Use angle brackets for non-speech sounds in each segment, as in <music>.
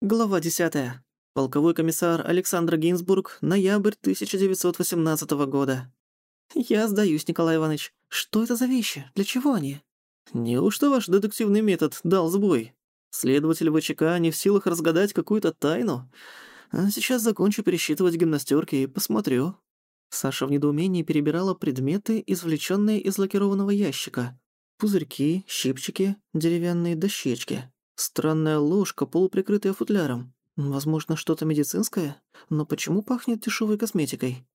Глава 10. Полковой комиссар Александр Гинзбург, ноябрь 1918 года. Я сдаюсь, Николай Иванович. Что это за вещи? Для чего они? Неужто ваш детективный метод дал сбой? Следователь ВЧК не в силах разгадать какую-то тайну? А сейчас закончу пересчитывать гимнастёрки и посмотрю. Саша в недоумении перебирала предметы, извлечённые из лакированного ящика. Пузырьки, щипчики, деревянные дощечки. Странная ложка, полуприкрытая футляром. Возможно, что-то медицинское? Но почему пахнет дешевой косметикой?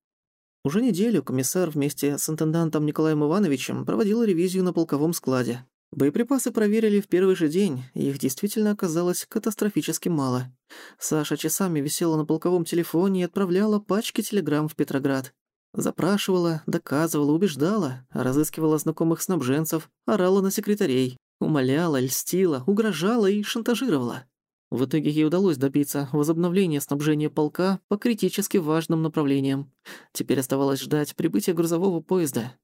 Уже неделю комиссар вместе с интендантом Николаем Ивановичем проводил ревизию на полковом складе. Боеприпасы проверили в первый же день, их действительно оказалось катастрофически мало. Саша часами висела на полковом телефоне и отправляла пачки телеграмм в Петроград. Запрашивала, доказывала, убеждала, разыскивала знакомых снабженцев, орала на секретарей. Умоляла, льстила, угрожала и шантажировала. В итоге ей удалось добиться возобновления снабжения полка по критически важным направлениям. Теперь оставалось ждать прибытия грузового поезда.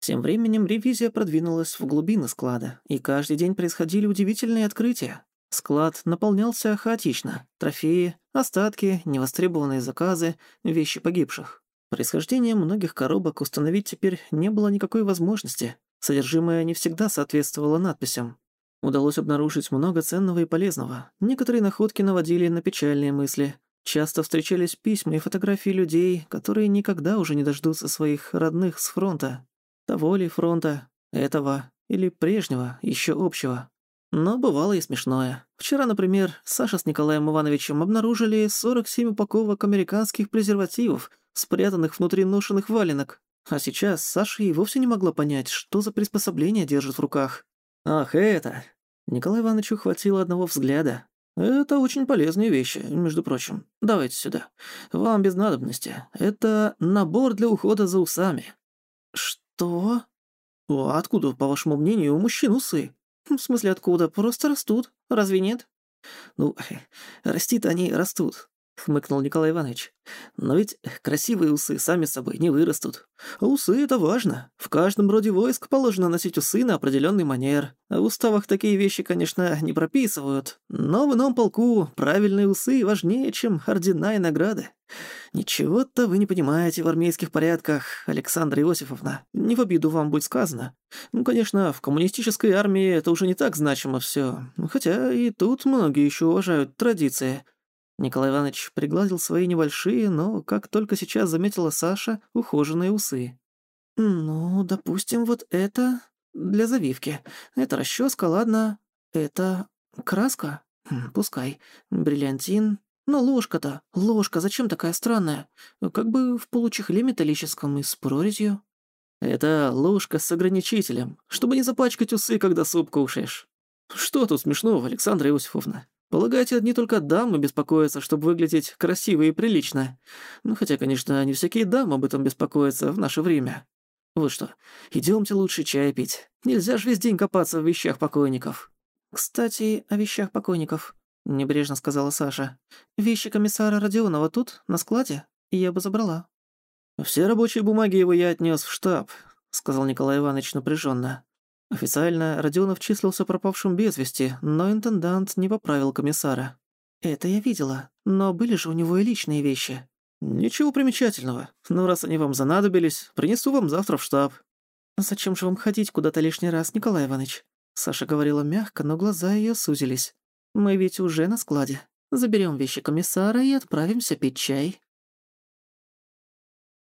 Тем временем ревизия продвинулась в глубины склада, и каждый день происходили удивительные открытия. Склад наполнялся хаотично. Трофеи, остатки, невостребованные заказы, вещи погибших. Происхождение многих коробок установить теперь не было никакой возможности. Содержимое не всегда соответствовало надписям. Удалось обнаружить много ценного и полезного. Некоторые находки наводили на печальные мысли. Часто встречались письма и фотографии людей, которые никогда уже не дождутся своих родных с фронта. Того ли фронта, этого или прежнего, еще общего. Но бывало и смешное. Вчера, например, Саша с Николаем Ивановичем обнаружили 47 упаковок американских презервативов, спрятанных внутри ношенных валенок. А сейчас Саша и вовсе не могла понять, что за приспособление держит в руках. «Ах, это...» Николаю Ивановичу хватило одного взгляда. «Это очень полезные вещи, между прочим. Давайте сюда. Вам без надобности. Это набор для ухода за усами». «Что?» «А откуда, по вашему мнению, у мужчин усы?» «В смысле откуда? Просто растут. Разве нет?» «Ну, <laughs> расти-то они растут хмыкнул Николай Иванович. «Но ведь красивые усы сами собой не вырастут. А усы — это важно. В каждом роде войск положено носить усы на определенный манер. А в уставах такие вещи, конечно, не прописывают. Но в ином полку правильные усы важнее, чем ордена и награды. Ничего-то вы не понимаете в армейских порядках, Александра Иосифовна. Не в обиду вам будет сказано. Ну, конечно, в коммунистической армии это уже не так значимо все. Хотя и тут многие еще уважают традиции». Николай Иванович пригладил свои небольшие, но, как только сейчас заметила Саша, ухоженные усы. «Ну, допустим, вот это для завивки. Это расческа, ладно. Это краска? Хм, пускай. Бриллиантин. Но ложка-то, ложка, зачем такая странная? Как бы в получехле металлическом и с прорезью». «Это ложка с ограничителем, чтобы не запачкать усы, когда суп кушаешь». «Что тут смешного, Александра Иосифовна?» Полагаете, не только дамы беспокоятся, чтобы выглядеть красиво и прилично. Ну, хотя, конечно, не всякие дамы об этом беспокоятся в наше время. Вы что, идёмте лучше чай пить. Нельзя же весь день копаться в вещах покойников. Кстати, о вещах покойников, небрежно сказала Саша. Вещи комиссара Родионова тут, на складе, и я бы забрала. Все рабочие бумаги его я отнёс в штаб, сказал Николай Иванович напряжённо. Официально Родионов числился пропавшим без вести, но интендант не поправил комиссара. «Это я видела, но были же у него и личные вещи». «Ничего примечательного. Но раз они вам занадобились, принесу вам завтра в штаб». «Зачем же вам ходить куда-то лишний раз, Николай Иванович?» Саша говорила мягко, но глаза её сузились. «Мы ведь уже на складе. Заберём вещи комиссара и отправимся пить чай».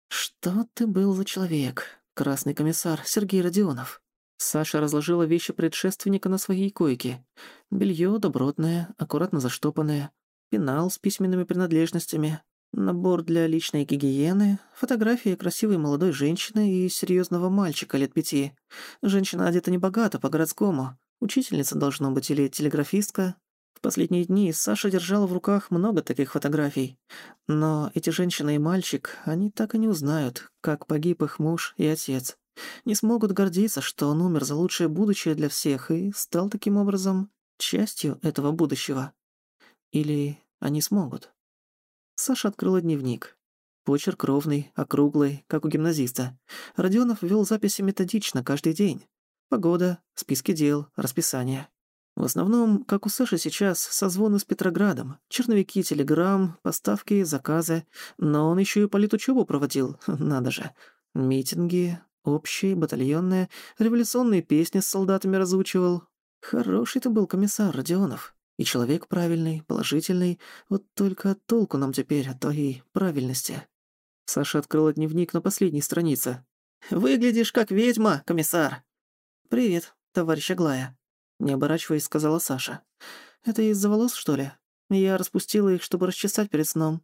«Что ты был за человек, красный комиссар Сергей Родионов?» Саша разложила вещи предшественника на своей койке. Белье добротное, аккуратно заштопанное, пенал с письменными принадлежностями, набор для личной гигиены, фотография красивой молодой женщины и серьезного мальчика лет пяти. Женщина одета небогато, по-городскому. Учительница должна быть или телеграфистка. В последние дни Саша держала в руках много таких фотографий. Но эти женщина и мальчик, они так и не узнают, как погиб их муж и отец не смогут гордиться, что он умер за лучшее будущее для всех и стал таким образом частью этого будущего. Или они смогут. Саша открыла дневник. Почерк ровный, округлый, как у гимназиста. Родионов вел записи методично каждый день. Погода, списки дел, расписание. В основном, как у Саши сейчас, созвоны с Петроградом, черновики телеграмм, поставки, заказы. Но он еще и политучебу проводил, <laughs> надо же. Митинги, общие, батальонные, революционные песни с солдатами разучивал. Хороший ты был комиссар, Родионов. И человек правильный, положительный. Вот только толку нам теперь от твоей правильности. Саша открыла дневник на последней странице. «Выглядишь как ведьма, комиссар!» «Привет, товарищ Аглая», — не оборачиваясь, сказала Саша. «Это из-за волос, что ли? Я распустила их, чтобы расчесать перед сном».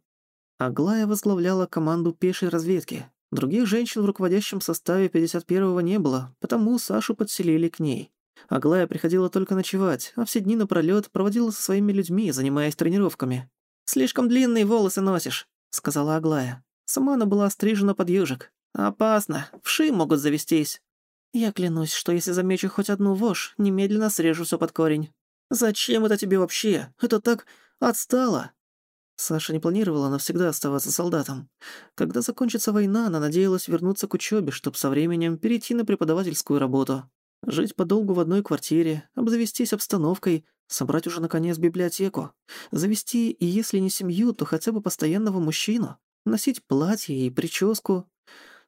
Аглая возглавляла команду пешей разведки. Других женщин в руководящем составе 51-го не было, потому Сашу подселили к ней. Аглая приходила только ночевать, а все дни напролёт проводила со своими людьми, занимаясь тренировками. «Слишком длинные волосы носишь», — сказала Аглая. Сама она была стрижена под ёжик. «Опасно, вши могут завестись». «Я клянусь, что если замечу хоть одну вошь, немедленно срежу всё под корень». «Зачем это тебе вообще? Это так отстало!» Саша не планировала навсегда оставаться солдатом. Когда закончится война, она надеялась вернуться к учёбе, чтобы со временем перейти на преподавательскую работу. Жить подолгу в одной квартире, обзавестись обстановкой, собрать уже наконец библиотеку, завести, и если не семью, то хотя бы постоянного мужчину, носить платье и прическу.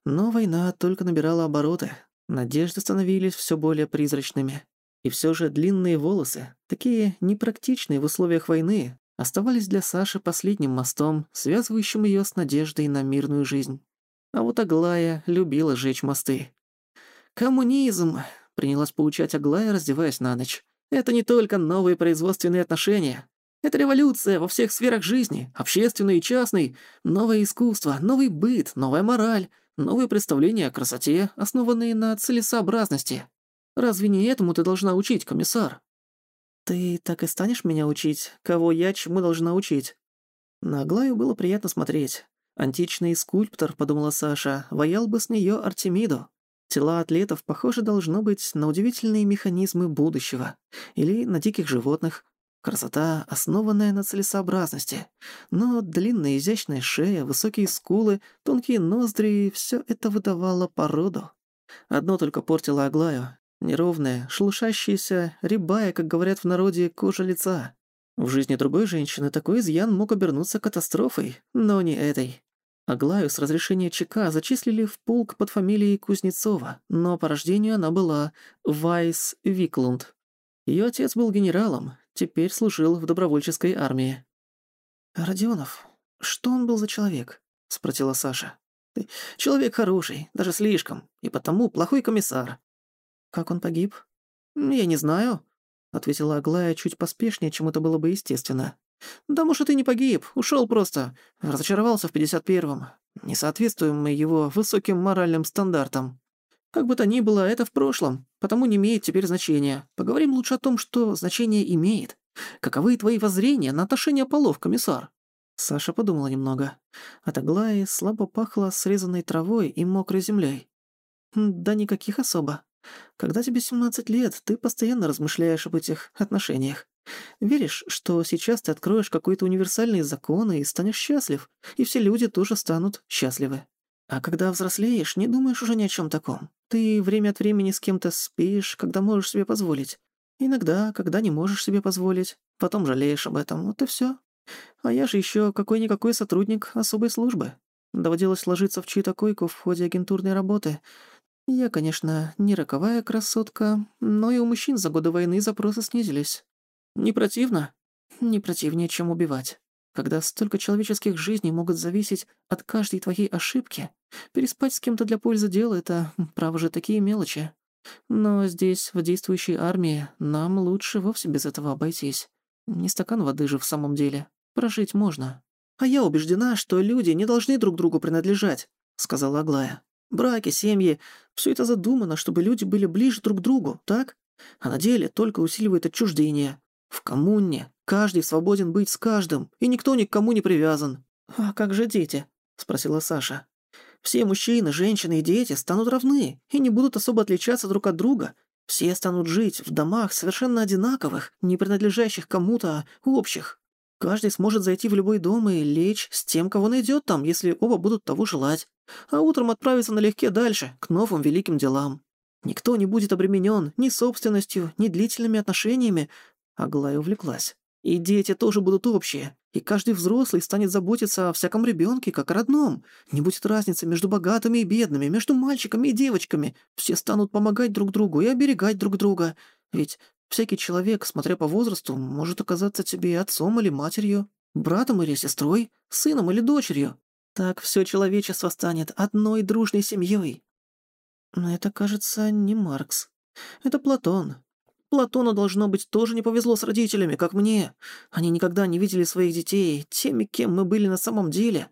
Но война только набирала обороты, надежды становились все более призрачными. И все же длинные волосы, такие непрактичные в условиях войны, оставались для Саши последним мостом, связывающим ее с надеждой на мирную жизнь. А вот Аглая любила жечь мосты. «Коммунизм!» Принялась поучать Аглая, раздеваясь на ночь. «Это не только новые производственные отношения. Это революция во всех сферах жизни, общественной и частной, новое искусство, новый быт, новая мораль, новые представления о красоте, основанные на целесообразности. Разве не этому ты должна учить, комиссар?» «Ты так и станешь меня учить, кого я чему должна учить?» На Аглаю было приятно смотреть. Античный скульптор, подумала Саша, ваял бы с нее Артемиду. Тела атлетов, похоже, должно быть на удивительные механизмы будущего или на диких животных. Красота, основанная на целесообразности. Но длинная изящная шея, высокие скулы, тонкие ноздри — все это выдавало породу. Одно только портило Аглаю. Неровная, шелушащаяся, рябая, как говорят в народе, кожа лица. В жизни другой женщины такой изъян мог обернуться катастрофой, но не этой. Аглаю с разрешения ЧК зачислили в полк под фамилией Кузнецова, но по рождению она была Вайс Виклунд. Ее отец был генералом, теперь служил в добровольческой армии. «Родионов, что он был за человек?» — спросила Саша. «Человек хороший, даже слишком, и потому плохой комиссар». «Как он погиб?» «Я не знаю», — ответила Аглая чуть поспешнее, чем это было бы естественно. «Да, может, и не погиб, ушел просто. Разочаровался в 51-м. Не соответствуем мы его высоким моральным стандартам. Как бы то ни было, это в прошлом, потому не имеет теперь значения. Поговорим лучше о том, что значение имеет. Каковы твои воззрения на отношение полов, комиссар?» Саша подумала немного. От Аглаи слабо пахло срезанной травой и мокрой землей. «Да никаких особо. Когда тебе 17 лет, ты постоянно размышляешь об этих отношениях. Веришь, что сейчас ты откроешь какой-то универсальный закон и станешь счастлив, и все люди тоже станут счастливы. А когда взрослеешь, не думаешь уже ни о чем таком. Ты время от времени с кем-то спишь, когда можешь себе позволить. Иногда, когда не можешь себе позволить. Потом жалеешь об этом, вот и все. А я же еще какой-никакой сотрудник особой службы. Доводилось ложиться в чью-то койку в ходе агентурной работы. Я, конечно, не роковая красотка, но и у мужчин за годы войны запросы снизились. Не противно? Не противнее, чем убивать. Когда столько человеческих жизней могут зависеть от каждой твоей ошибки, переспать с кем-то для пользы дела — это, право же, такие мелочи. Но здесь, в действующей армии, нам лучше вовсе без этого обойтись. Не стакан воды же в самом деле. Прожить можно. «А я убеждена, что люди не должны друг другу принадлежать», — сказала Аглая. «Браки, семьи — все это задумано, чтобы люди были ближе друг к другу, так? А на деле только усиливает отчуждение. В коммуне каждый свободен быть с каждым, и никто ни к кому не привязан. А как же дети? спросила Саша. Все мужчины, женщины и дети станут равны и не будут особо отличаться друг от друга. Все станут жить в домах совершенно одинаковых, не принадлежащих кому-то, а общих. Каждый сможет зайти в любой дом и лечь с тем, кого найдет там, если оба будут того желать. А утром отправиться налегке дальше, к новым великим делам. Никто не будет обременен ни собственностью, ни длительными отношениями, Аглая увлеклась. «И дети тоже будут общие, и каждый взрослый станет заботиться о всяком ребенке, как о родном. Не будет разницы между богатыми и бедными, между мальчиками и девочками. Все станут помогать друг другу и оберегать друг друга. Ведь всякий человек, смотря по возрасту, может оказаться тебе отцом или матерью, братом или сестрой, сыном или дочерью. Так все человечество станет одной дружной семьей. Но это, кажется, не Маркс. Это Платон. Платону, должно быть, тоже не повезло с родителями, как мне. Они никогда не видели своих детей, теми, кем мы были на самом деле.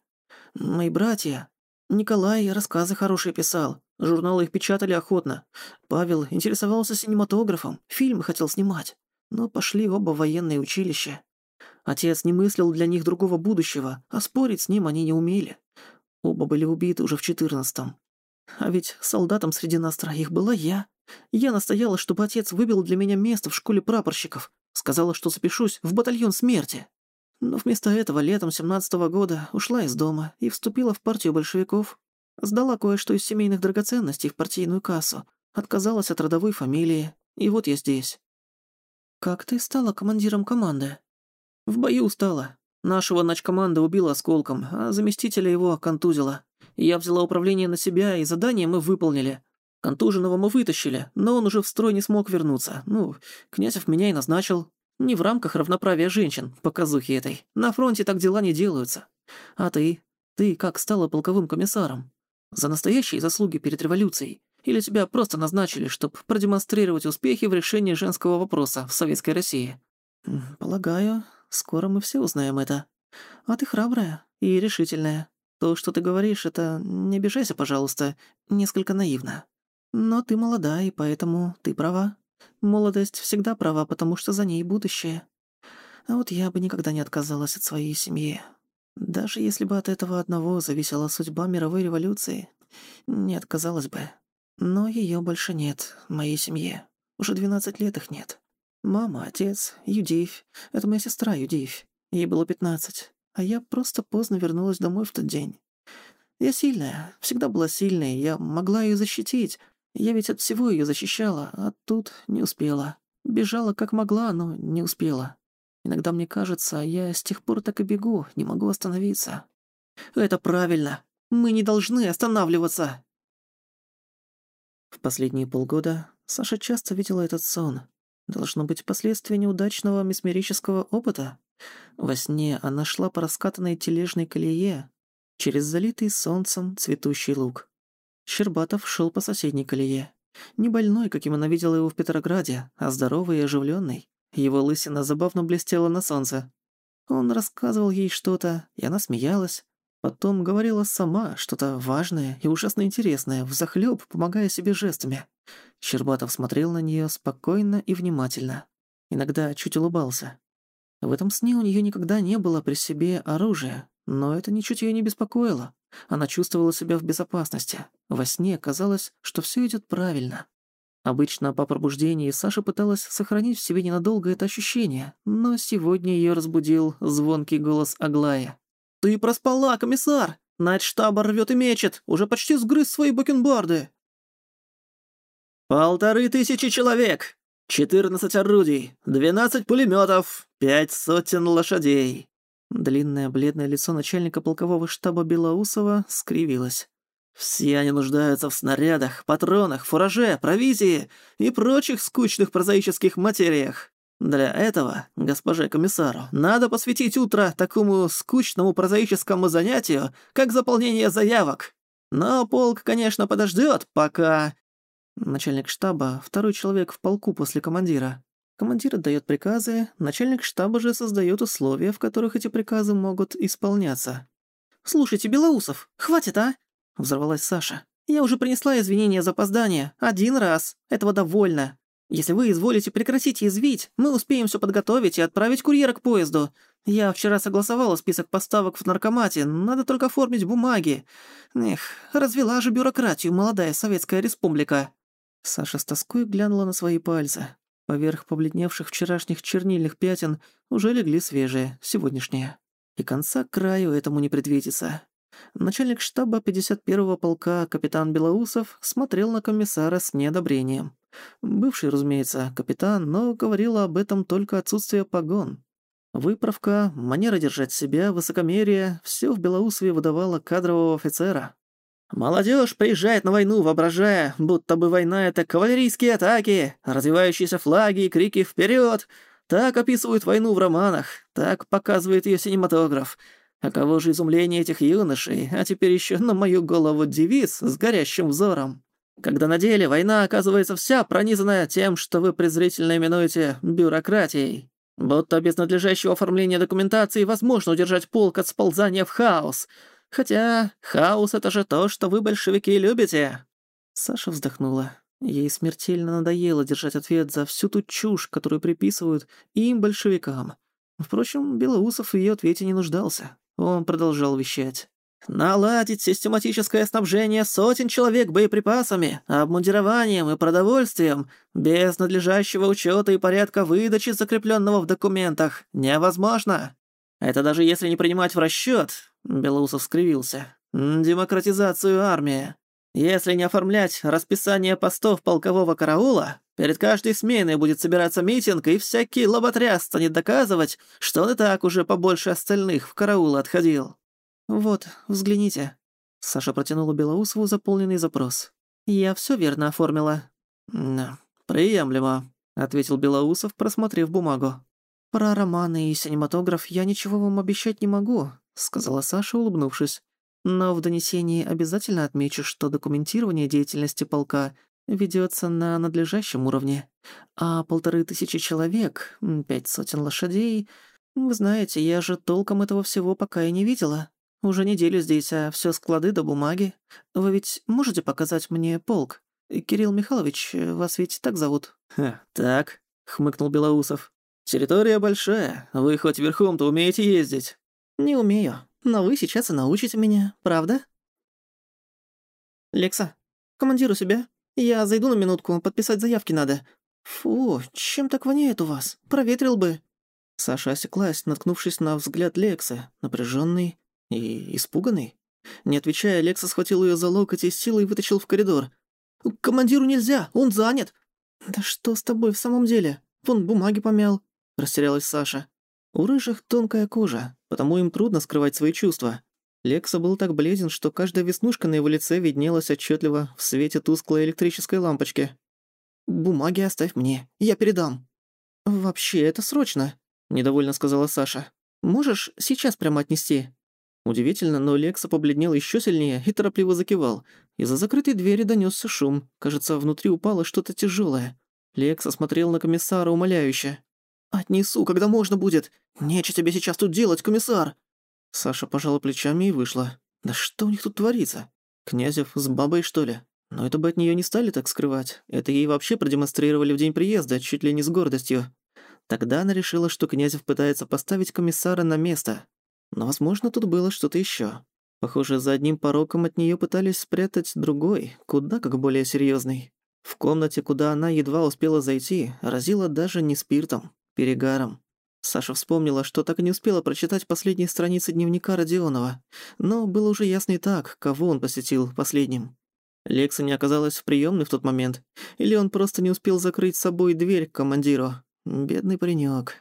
Мои братья. Николай рассказы хорошие писал, журналы их печатали охотно. Павел интересовался синематографом, фильмы хотел снимать. Но пошли оба в военное училище. Отец не мыслил для них другого будущего, а спорить с ним они не умели. Оба были убиты уже в четырнадцатом. А ведь солдатом среди нас троих была я. Я настояла, чтобы отец выбил для меня место в школе прапорщиков. Сказала, что запишусь в батальон смерти. Но вместо этого летом семнадцатого года ушла из дома и вступила в партию большевиков. Сдала кое-что из семейных драгоценностей в партийную кассу. Отказалась от родовой фамилии. И вот я здесь. «Как ты стала командиром команды?» «В бою стала. Нашего начкоманда убила осколком, а заместителя его контузила. Я взяла управление на себя, и задание мы выполнили. Контуженного мы вытащили, но он уже в строй не смог вернуться. Ну, Князев меня и назначил. Не в рамках равноправия женщин, показухи этой. На фронте так дела не делаются. А ты? Ты как стала полковым комиссаром? За настоящие заслуги перед революцией? Или тебя просто назначили, чтобы продемонстрировать успехи в решении женского вопроса в Советской России? Полагаю, скоро мы все узнаем это. А ты храбрая и решительная. То, что ты говоришь, это, не обижайся, пожалуйста, несколько наивно. Но ты молода, и поэтому ты права. Молодость всегда права, потому что за ней будущее. А вот я бы никогда не отказалась от своей семьи. Даже если бы от этого одного зависела судьба мировой революции, не отказалась бы. Но ее больше нет, моей семье. Уже 12 лет их нет. Мама, отец, Юдивь. Это моя сестра Юдивь. Ей было 15 а я просто поздно вернулась домой в тот день. Я сильная, всегда была сильной, я могла ее защитить. Я ведь от всего ее защищала, а тут не успела. Бежала как могла, но не успела. Иногда мне кажется, я с тех пор так и бегу, не могу остановиться. Это правильно. Мы не должны останавливаться. В последние полгода Саша часто видела этот сон. Должно быть последствия неудачного месмерического опыта. Во сне она шла по раскатанной тележной колее через залитый солнцем цветущий луг. Щербатов шел по соседней колее. Не больной, каким она видела его в Петрограде, а здоровый и оживленный. Его лысина забавно блестела на солнце. Он рассказывал ей что-то, и она смеялась. Потом говорила сама что-то важное и ужасно интересное, взахлёб, помогая себе жестами. Щербатов смотрел на нее спокойно и внимательно. Иногда чуть улыбался. В этом сне у нее никогда не было при себе оружия, но это ничуть ее не беспокоило. Она чувствовала себя в безопасности. Во сне казалось, что все идет правильно. Обычно по пробуждении Саша пыталась сохранить в себе ненадолго это ощущение, но сегодня ее разбудил звонкий голос Аглая. «Ты проспала, комиссар! Начштаба рвет и мечет, уже почти сгрыз свои бакенбарды!» «Полторы тысячи человек! Четырнадцать орудий, двенадцать пулеметов, пять сотен лошадей». Длинное бледное лицо начальника полкового штаба Белоусова скривилось. «Все они нуждаются в снарядах, патронах, фураже, провизии и прочих скучных прозаических материях. Для этого, госпоже комиссару, надо посвятить утро такому скучному прозаическому занятию, как заполнение заявок. Но полк, конечно, подождет, пока Начальник штаба — второй человек в полку после командира. Командир отдает приказы, начальник штаба же создает условия, в которых эти приказы могут исполняться. «Слушайте, Белоусов, хватит, а?» — взорвалась Саша. «Я уже принесла извинения за опоздание. Один раз. Этого довольно. Если вы изволите прекратить извить, мы успеем все подготовить и отправить курьера к поезду. Я вчера согласовала список поставок в наркомате, надо только оформить бумаги. Эх, развела же бюрократию молодая Советская Республика». Саша с тоской глянула на свои пальцы. Поверх побледневших вчерашних чернильных пятен уже легли свежие, сегодняшние. И конца краю этому не предвидится. Начальник штаба 51-го полка капитан Белоусов смотрел на комиссара с неодобрением. Бывший, разумеется, капитан, но говорил об этом только отсутствие погон. Выправка, манера держать себя, высокомерие — всё в Белоусове выдавало кадрового офицера. Молодежь приезжает на войну, воображая, будто бы война — это кавалерийские атаки, развивающиеся флаги и крики вперед. Так описывают войну в романах, так показывает ее синематограф. Кого же изумление этих юношей, а теперь еще на мою голову девиз с горящим взором. Когда на деле война оказывается вся пронизанная тем, что вы презрительно именуете бюрократией. Будто без надлежащего оформления документации возможно удержать полк от сползания в хаос — Хотя хаос — это же то, что вы, большевики, любите». Саша вздохнула. Ей смертельно надоело держать ответ за всю ту чушь, которую приписывают им, большевикам. Впрочем, Белоусов в её ответе не нуждался. Он продолжал вещать. «Наладить систематическое снабжение сотен человек боеприпасами, обмундированием и продовольствием, без надлежащего учета и порядка выдачи, закрепленного в документах, невозможно. Это даже если не принимать в расчет, Белоусов скривился. «Демократизацию армии. Если не оформлять расписание постов полкового караула, перед каждой сменой будет собираться митинг, и всякий лоботряс станет доказывать, что он и так уже побольше остальных в караул отходил». «Вот, взгляните». Саша протянула Белоусову заполненный запрос. «Я всё верно оформила». «Да, приемлемо», — ответил Белоусов, просмотрев бумагу. «Про романы и синематограф я ничего вам обещать не могу сказала Саша, улыбнувшись. «Но в донесении обязательно отмечу, что документирование деятельности полка ведется на надлежащем уровне. А полторы тысячи человек, пять сотен лошадей... Вы знаете, я же толком этого всего пока и не видела. Уже неделю здесь, а все склады до бумаги. Вы ведь можете показать мне полк? Кирилл Михайлович, вас ведь так зовут?» «Ха, так», — хмыкнул Белоусов. «Территория большая. Вы хоть верхом-то умеете ездить?» «Не умею, но вы сейчас и научите меня, правда?» «Лекса, командир у себя? Я зайду на минутку, подписать заявки надо. Фу, чем так воняет у вас? Проветрил бы». Саша осеклась, наткнувшись на взгляд Лекса, напряженный и испуганный. Не отвечая, Лекса схватил ее за локоть и силой вытащил в коридор. «Командиру нельзя, он занят!» «Да что с тобой в самом деле? Вон бумаги помял», — растерялась Саша. У рыжих тонкая кожа, потому им трудно скрывать свои чувства. Лекса был так бледен, что каждая веснушка на его лице виднелась отчетливо в свете тусклой электрической лампочки. «Бумаги оставь мне, я передам». «Вообще, это срочно», — недовольно сказала Саша. «Можешь сейчас прямо отнести?» Удивительно, но Лекса побледнел еще сильнее и торопливо закивал. Из-за закрытой двери донесся шум. Кажется, внутри упало что-то тяжелое. Лекса смотрел на комиссара умоляюще. «Отнесу, когда можно будет. Нечего тебе сейчас тут делать, комиссар!» Саша пожала плечами и вышла. «Да что у них тут творится? Князев с бабой, что ли? Но это бы от неё не стали так скрывать. Это ей вообще продемонстрировали в день приезда, чуть ли не с гордостью. Тогда она решила, что Князев пытается поставить комиссара на место. Но, возможно, тут было что-то ещё. Похоже, за одним пороком от неё пытались спрятать другой, куда как более серьёзный. В комнате, куда она едва успела зайти, разила даже не спиртом перегаром. Саша вспомнила, что так и не успела прочитать последние страницы дневника Родионова, но было уже ясно и так, кого он посетил последним. Лекса не оказалась в приёмной в тот момент, или он просто не успел закрыть с собой дверь к командиру. Бедный паренёк.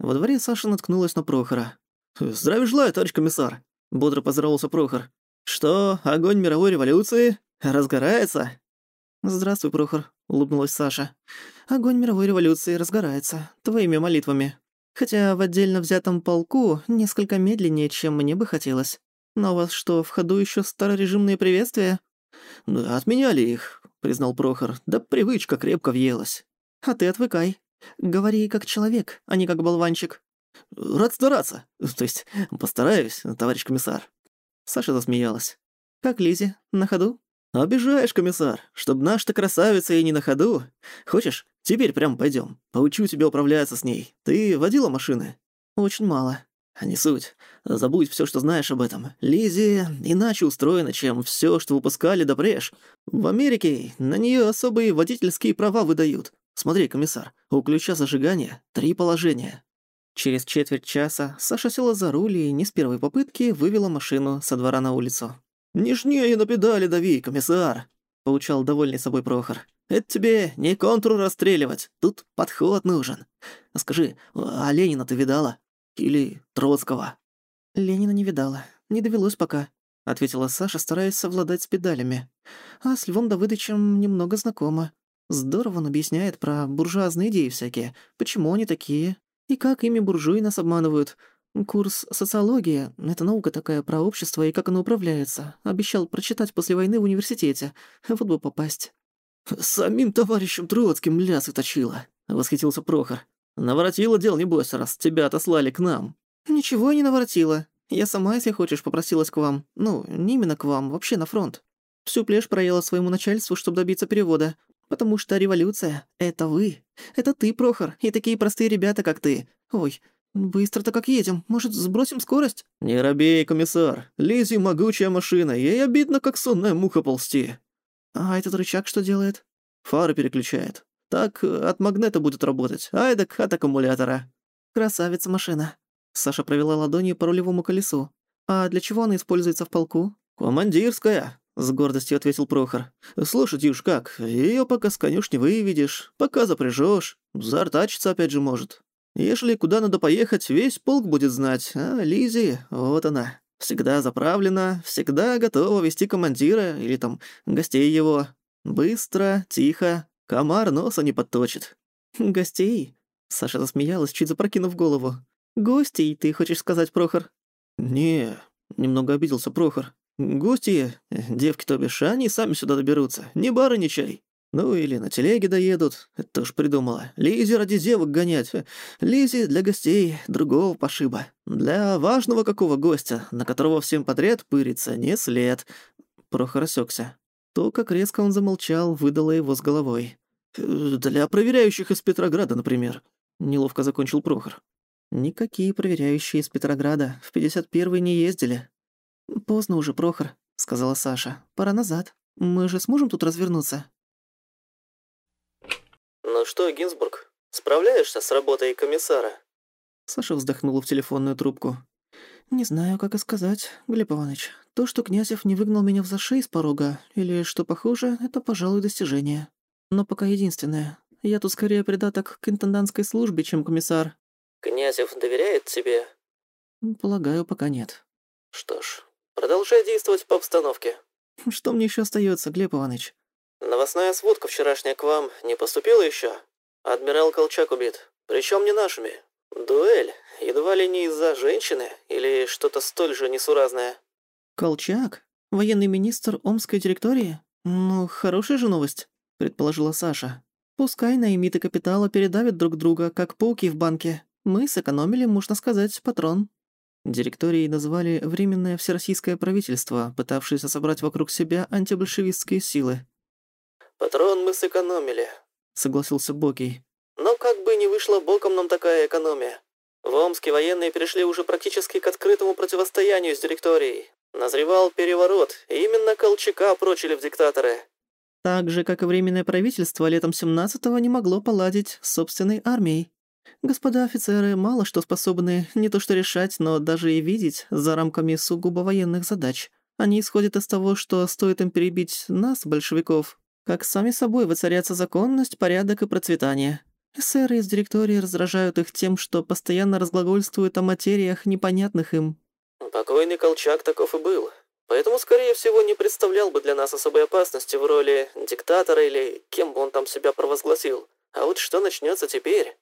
Во дворе Саша наткнулась на Прохора. «Здравия желаю, товарищ комиссар!» — бодро поздоровался Прохор. «Что, огонь мировой революции? Разгорается?» «Здравствуй, Прохор», — улыбнулась Саша. «Огонь мировой революции разгорается. Твоими молитвами. Хотя в отдельно взятом полку несколько медленнее, чем мне бы хотелось. Но у вас что, в ходу еще старорежимные приветствия?» «Да отменяли их», — признал Прохор. «Да привычка крепко въелась». «А ты отвыкай. Говори как человек, а не как болванчик». «Рад стараться. То есть постараюсь, товарищ комиссар». Саша засмеялась. «Как Лизе? На ходу?» «Обижаешь, комиссар, чтоб наш-то красавица и не на ходу. Хочешь, теперь прям пойдем. Поучу тебя управляться с ней. Ты водила машины?» «Очень мало». А не суть. Забудь все, что знаешь об этом. Лизи иначе устроена, чем все, что выпускали до прежь. В Америке на нее особые водительские права выдают. Смотри, комиссар, у ключа зажигания три положения. Через четверть часа Саша села за руль и не с первой попытки вывела машину со двора на улицу. «Нежнее на педали дави, комиссар!» — поучал довольный собой Прохор. «Это тебе не контур расстреливать, тут подход нужен. А скажи, а Ленина ты видала? Или Троцкого?» «Ленина не видала, не довелось пока», — ответила Саша, стараясь совладать с педалями. «А с Львом Давыдычем немного знакома. Здорово он объясняет про буржуазные идеи всякие, почему они такие, и как ими буржуи нас обманывают. Курс «Социология» — это наука такая про общество и как оно управляется. Обещал прочитать после войны в университете. Вот бы попасть. «Самим товарищем Троцким лясы точила», — восхитился Прохор. «Наворотила дел, небось, раз тебя отослали к нам». «Ничего я не наворотила. Я сама, если хочешь, попросилась к вам. Ну, не именно к вам, вообще на фронт. Всю плешь проела своему начальству, чтобы добиться перевода. Потому что революция — это вы. Это ты, Прохор, и такие простые ребята, как ты. Ой, «Быстро-то как едем. Может, сбросим скорость?» «Не робей, комиссар. Лизи могучая машина. Ей обидно, как сонная муха ползти». «А этот рычаг что делает?» «Фары переключает. Так э, от магнета будет работать. Айдак от аккумулятора». «Красавица машина». Саша провела ладонью по рулевому колесу. «А для чего она используется в полку?» «Командирская», — с гордостью ответил Прохор. «Слушать уж как, её пока с конюшни выведешь, пока запряжёшь, зартачиться опять же может. Если куда надо поехать, весь полк будет знать, а Лизи, вот она, всегда заправлена, всегда готова вести командира или там гостей его. Быстро, тихо, комар носа не подточит. <laughs> «Гостей?» — Саша засмеялась, чуть запрокинув голову. «Гостей, ты хочешь сказать, Прохор?» «Не», — немного обиделся Прохор. «Гости, девки то бишь, они сами сюда доберутся, не бары, не чай. Ну или на телеге доедут, это тоже придумала. Лизе ради девок гонять. Лизе для гостей другого пошиба. Для важного какого гостя, на которого всем подряд пырится, не след. Прохор осёкся. То, как резко он замолчал, выдало его с головой. «Для проверяющих из Петрограда, например», — неловко закончил Прохор. «Никакие проверяющие из Петрограда в 51-й не ездили». «Поздно уже, Прохор», — сказала Саша. «Пора назад. Мы же сможем тут развернуться?» «Ну что, Гинзбург, справляешься с работой комиссара?» Саша вздохнула в телефонную трубку. «Не знаю, как и сказать, Глеб Иванович. То, что Князев не выгнал меня в зашей с порога, или что похоже, это, пожалуй, достижение. Но пока единственное. Я тут скорее придаток к интендантской службе, чем комиссар». «Князев доверяет тебе?» «Полагаю, пока нет». «Что ж, продолжай действовать по обстановке». «Что мне еще остается, Глеб Иванович?» Новостная сводка вчерашняя к вам не поступила еще? Адмирал Колчак убит. Причем не нашими. Дуэль. Едва ли не из-за женщины или что-то столь же несуразное. Колчак? Военный министр Омской территории? Ну, хорошая же новость, предположила Саша. Пускай наймиты капитала передавят друг друга, как пауки в банке. Мы сэкономили, можно сказать, патрон. Директорией назвали Временное Всероссийское правительство, пытавшееся собрать вокруг себя антибольшевистские силы. «Патрон мы сэкономили», — согласился Бокий. «Но как бы ни вышла боком нам такая экономия. В Омске военные перешли уже практически к открытому противостоянию с директорией. Назревал переворот, и именно Колчака прочили в диктаторы». Так же, как и Временное правительство летом 17-го не могло поладить с собственной армией. Господа офицеры мало что способны не то что решать, но даже и видеть за рамками сугубо военных задач. Они исходят из того, что стоит им перебить нас, большевиков, как сами собой воцарятся законность, порядок и процветание. Эсеры из директории раздражают их тем, что постоянно разглагольствуют о материях, непонятных им. Покойный Колчак таков и был. Поэтому, скорее всего, не представлял бы для нас особой опасности в роли диктатора или кем бы он там себя провозгласил. А вот что начнется теперь?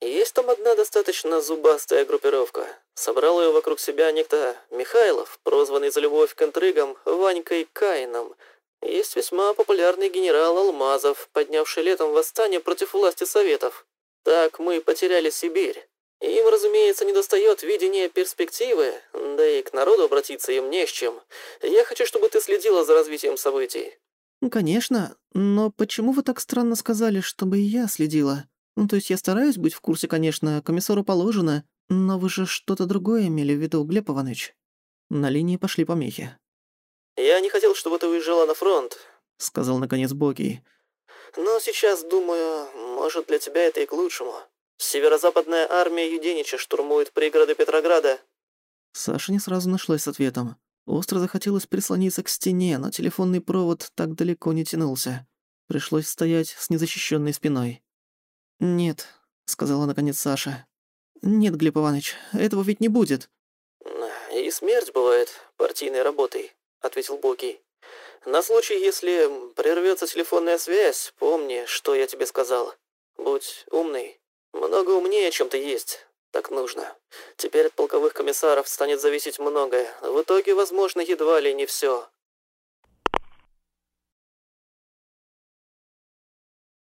Есть там одна достаточно зубастая группировка. Собрал ее вокруг себя некто Михайлов, прозванный за любовь к интригам Ванькой Каином, есть весьма популярный генерал Алмазов, поднявший летом восстание против власти Советов. Так мы потеряли Сибирь. Им, разумеется, недостает видения перспективы, да и к народу обратиться им не с чем. Я хочу, чтобы ты следила за развитием событий». «Конечно, но почему вы так странно сказали, чтобы я следила? Ну, то есть я стараюсь быть в курсе, конечно, комиссару положено, но вы же что-то другое имели в виду, Глеб Иванович». На линии пошли помехи. «Я не хотел, чтобы ты уезжала на фронт», — сказал наконец Боги. «Но сейчас, думаю, может, для тебя это и к лучшему. Северо-западная армия Юденича штурмует пригороды Петрограда». Саша не сразу нашлась с ответом. Остро захотелось прислониться к стене, но телефонный провод так далеко не тянулся. Пришлось стоять с незащищенной спиной. «Нет», — сказала наконец Саша. «Нет, Глеб Иванович, этого ведь не будет». «И смерть бывает партийной работой», — ответил Бокий. «На случай, если прервется телефонная связь, помни, что я тебе сказал. Будь умный. Много умнее, чем ты есть. Так нужно. Теперь от полковых комиссаров станет зависеть многое. В итоге, возможно, едва ли не все.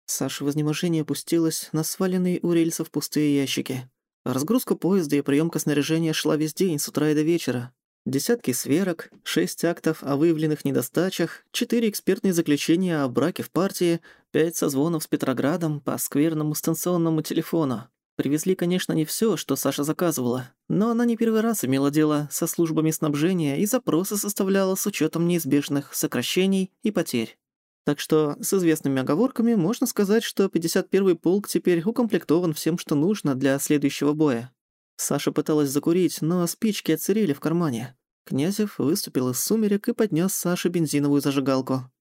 Саша в изнеможении опустилась на сваленные у рельсов пустые ящики. Разгрузка поезда и приемка снаряжения шла весь день, с утра и до вечера. Десятки сверок, шесть актов о выявленных недостачах, четыре экспертные заключения о браке в партии, пять созвонов с Петроградом по скверному станционному телефону. Привезли, конечно, не все, что Саша заказывала, но она не первый раз имела дело со службами снабжения и запросы составляла с учетом неизбежных сокращений и потерь. Так что с известными оговорками можно сказать, что 51-й полк теперь укомплектован всем, что нужно для следующего боя. Саша пыталась закурить, но спички отсырели в кармане. Князев выступил из сумерек и поднес Саше бензиновую зажигалку.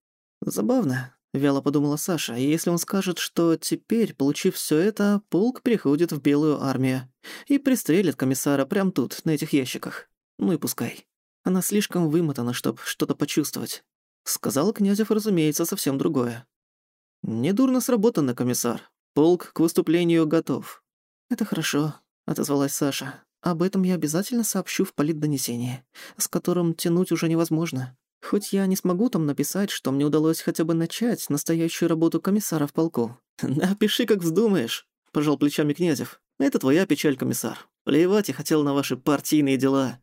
Забавно, Вяло подумала Саша, если он скажет, что теперь, получив все это, полк переходит в Белую армию и пристрелит комиссара прямо тут, на этих ящиках. Ну и пускай. Она слишком вымотана, чтобы что-то почувствовать. Сказал Князев, разумеется, совсем другое. «Недурно сработано, комиссар. Полк к выступлению готов». «Это хорошо», — отозвалась Саша. «Об этом я обязательно сообщу в политдонесении, с которым тянуть уже невозможно. Хоть я не смогу там написать, что мне удалось хотя бы начать настоящую работу комиссара в полку. <laughs> Напиши, как вздумаешь, пожал плечами Князев. Это твоя печаль, комиссар. Плевать я хотел на ваши партийные дела.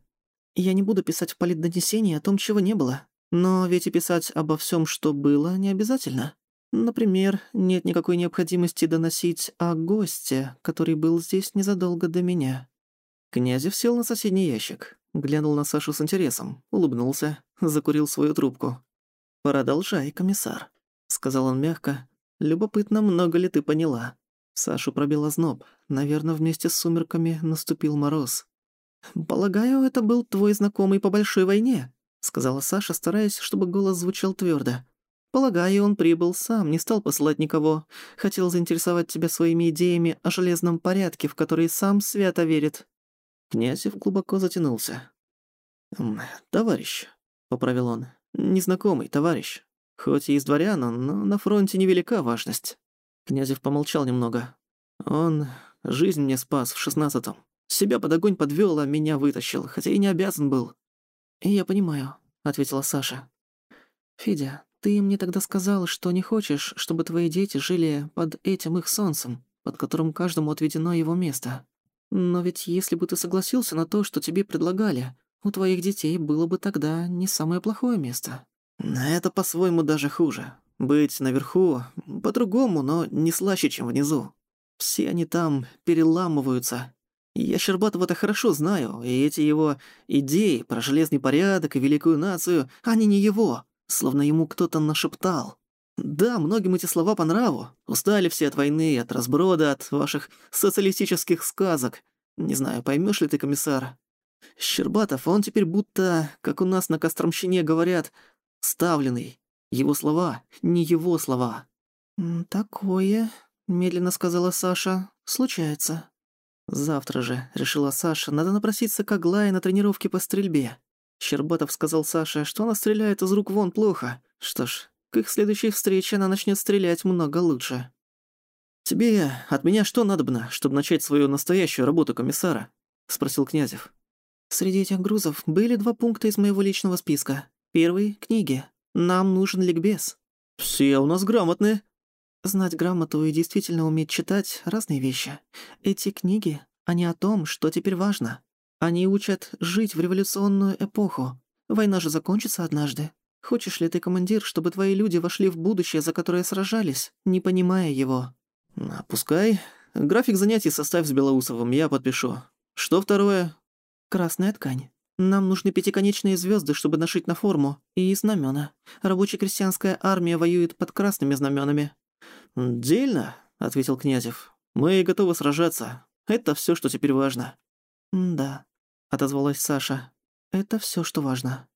Я не буду писать в политдонесении о том, чего не было. Но ведь и писать обо всем, что было, не обязательно. Например, нет никакой необходимости доносить о госте, который был здесь незадолго до меня. Князев сел на соседний ящик. Глянул на Сашу с интересом, улыбнулся, закурил свою трубку. «Продолжай, комиссар», — сказал он мягко. «Любопытно, много ли ты поняла?» Сашу пробил озноб. Наверное, вместе с сумерками наступил мороз. «Полагаю, это был твой знакомый по большой войне», — сказала Саша, стараясь, чтобы голос звучал твердо. «Полагаю, он прибыл сам, не стал посылать никого. Хотел заинтересовать тебя своими идеями о железном порядке, в который сам свято верит. Князев глубоко затянулся. «Товарищ», — поправил он, — «незнакомый товарищ. Хоть и из дворян но на фронте невелика важность». Князев помолчал немного. «Он жизнь мне спас в шестнадцатом. Себя под огонь подвёл, а меня вытащил, хотя и не обязан был». «Я понимаю», — ответила Саша. «Федя, ты мне тогда сказал, что не хочешь, чтобы твои дети жили под этим их солнцем, под которым каждому отведено его место. Но ведь если бы ты согласился на то, что тебе предлагали, у твоих детей было бы тогда не самое плохое место. Это по-своему даже хуже. Быть наверху по-другому, но не слаще, чем внизу. Все они там переламываются. Я Щербатова-то хорошо знаю, и эти его идеи про железный порядок и великую нацию, они не его, словно ему кто-то нашептал. Да, многим эти слова по нраву. Устали все от войны, от разброда, от ваших социалистических сказок. Не знаю, поймешь ли ты, комиссар. Щербатов, он теперь будто, как у нас на Костромщине говорят, ставленный. Его слова, не его слова. «Такое», — медленно сказала Саша, — «случается». «Завтра же», — решила Саша, — «надо напроситься к Аглае на тренировке по стрельбе». Щербатов сказал Саше, что она стреляет из рук вон плохо. Что ж, к их следующей встрече она начнет стрелять много лучше. «Тебе от меня что надобно, чтобы начать свою настоящую работу комиссара?» — спросил Князев. «Среди этих грузов были два пункта из моего личного списка. Первый — книги. Нам нужен ликбез». «Все у нас грамотные». Знать грамоту и действительно уметь читать — разные вещи. Эти книги, они о том, что теперь важно. Они учат жить в революционную эпоху. Война же закончится однажды. Хочешь ли ты, командир, чтобы твои люди вошли в будущее, за которое сражались, не понимая его?» «А, «Пускай. График занятий составь с Белоусовым, я подпишу. Что второе?» «Красная ткань. Нам нужны пятиконечные звезды, чтобы нашить на форму, и знамена. Рабоче-крестьянская армия воюет под красными знаменами. «Дельно», — ответил Князев. Мы готовы сражаться. Это всё, что теперь важно». «Да», — отозвалась Саша. «Это всё, что важно».